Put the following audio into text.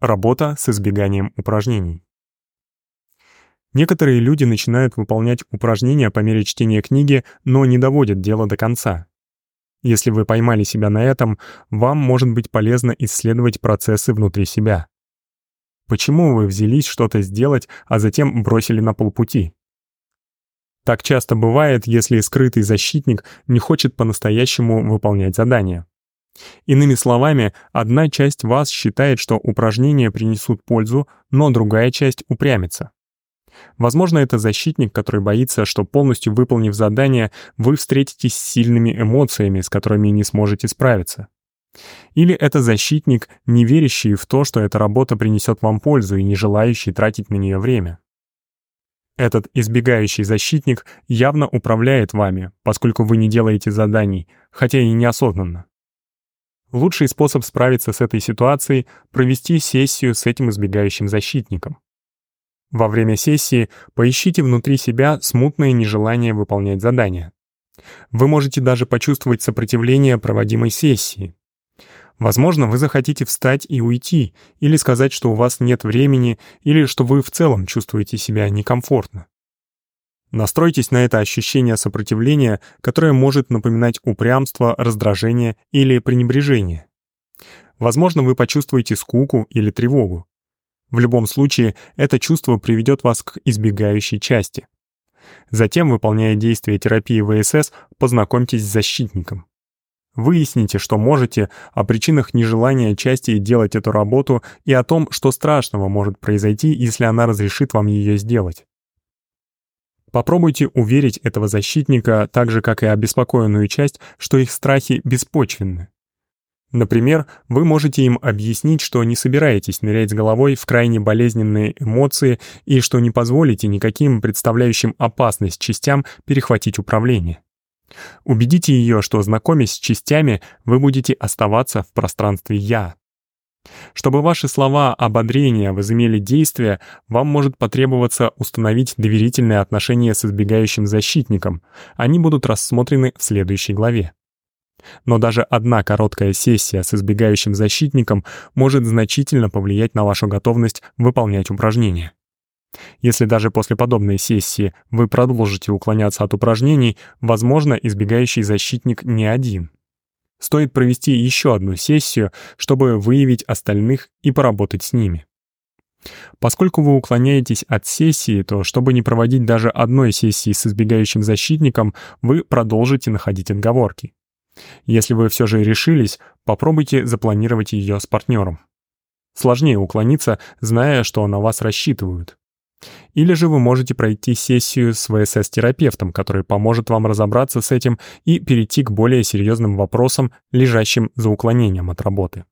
Работа с избеганием упражнений. Некоторые люди начинают выполнять упражнения по мере чтения книги, но не доводят дело до конца. Если вы поймали себя на этом, вам может быть полезно исследовать процессы внутри себя. Почему вы взялись что-то сделать, а затем бросили на полпути? Так часто бывает, если скрытый защитник не хочет по-настоящему выполнять задание. Иными словами, одна часть вас считает, что упражнения принесут пользу, но другая часть упрямится. Возможно, это защитник, который боится, что полностью выполнив задание, вы встретитесь с сильными эмоциями, с которыми не сможете справиться. Или это защитник, не верящий в то, что эта работа принесет вам пользу и не желающий тратить на нее время. Этот избегающий защитник явно управляет вами, поскольку вы не делаете заданий, хотя и неосознанно. Лучший способ справиться с этой ситуацией — провести сессию с этим избегающим защитником. Во время сессии поищите внутри себя смутное нежелание выполнять задания. Вы можете даже почувствовать сопротивление проводимой сессии. Возможно, вы захотите встать и уйти, или сказать, что у вас нет времени, или что вы в целом чувствуете себя некомфортно. Настройтесь на это ощущение сопротивления, которое может напоминать упрямство, раздражение или пренебрежение. Возможно, вы почувствуете скуку или тревогу. В любом случае, это чувство приведет вас к избегающей части. Затем, выполняя действия терапии ВСС, познакомьтесь с защитником. Выясните, что можете, о причинах нежелания части делать эту работу и о том, что страшного может произойти, если она разрешит вам ее сделать. Попробуйте уверить этого защитника, так же как и обеспокоенную часть, что их страхи беспочвенны. Например, вы можете им объяснить, что не собираетесь нырять с головой в крайне болезненные эмоции и что не позволите никаким представляющим опасность частям перехватить управление. Убедите ее, что, знакомясь с частями, вы будете оставаться в пространстве «я», чтобы ваши слова ободрения возымели действие, вам может потребоваться установить доверительные отношения с избегающим защитником. Они будут рассмотрены в следующей главе. Но даже одна короткая сессия с избегающим защитником может значительно повлиять на вашу готовность выполнять упражнения. Если даже после подобной сессии вы продолжите уклоняться от упражнений, возможно, избегающий защитник не один — Стоит провести еще одну сессию, чтобы выявить остальных и поработать с ними. Поскольку вы уклоняетесь от сессии, то чтобы не проводить даже одной сессии с избегающим защитником, вы продолжите находить отговорки. Если вы все же решились, попробуйте запланировать ее с партнером. Сложнее уклониться, зная, что на вас рассчитывают. Или же вы можете пройти сессию с ВСС-терапевтом, который поможет вам разобраться с этим и перейти к более серьезным вопросам, лежащим за уклонением от работы.